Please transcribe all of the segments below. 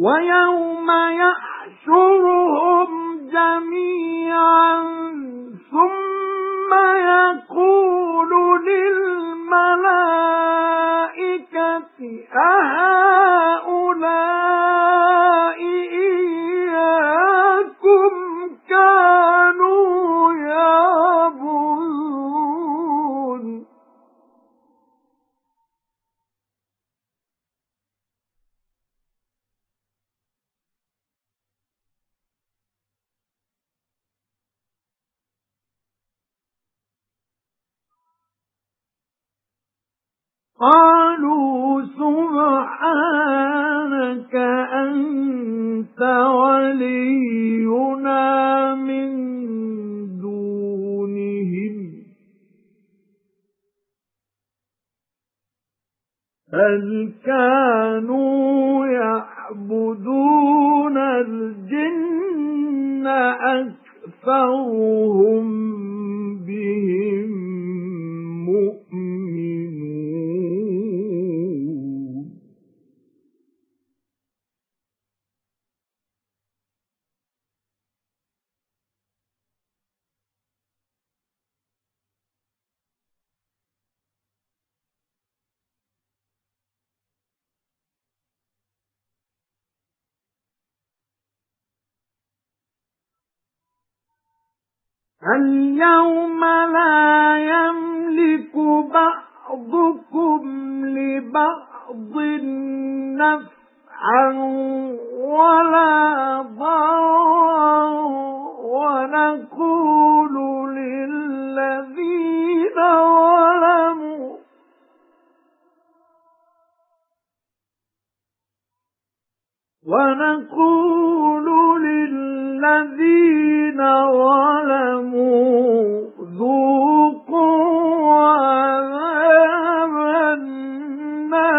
وَيَوْمَ يَحْشُرُهُمْ جَمِيعًا ثُمَّ يَقُولُ لِلْمَلَائِكَةِ قَالُوا سُبْحَانَكَ أَنْتَ وَلِيُّنَا مِن دُونِهِم. بَلْ كَانُوا يَعْبُدُونَ الْجِنَّ أَكْثَرُهُم الْيَوْمَ لَا يَمْلِكُ بَعْضُكُمْ لِبَعْضٍ نَفْعًا وَلَا ضَرًّا وَنَقُولُ لِلَّذِينَ ظَلَمُوا وَنَقُولُ لِلَّذِينَ ظَلَمُوا ذُوقُوا عَذَابَ النَّارِ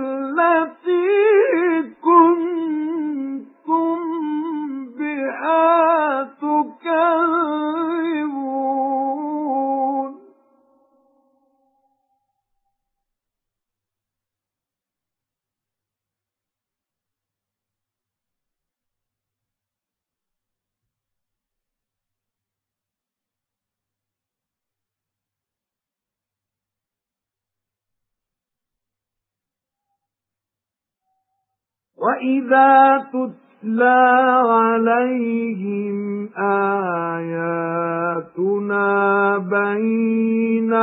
الَّتِي كُنتُم بِهَا تُكَذِّبُونَ. وَإِذَا تُتْلَى عَلَيْهِمْ آيَاتُنَا بَيِّنَاتٍ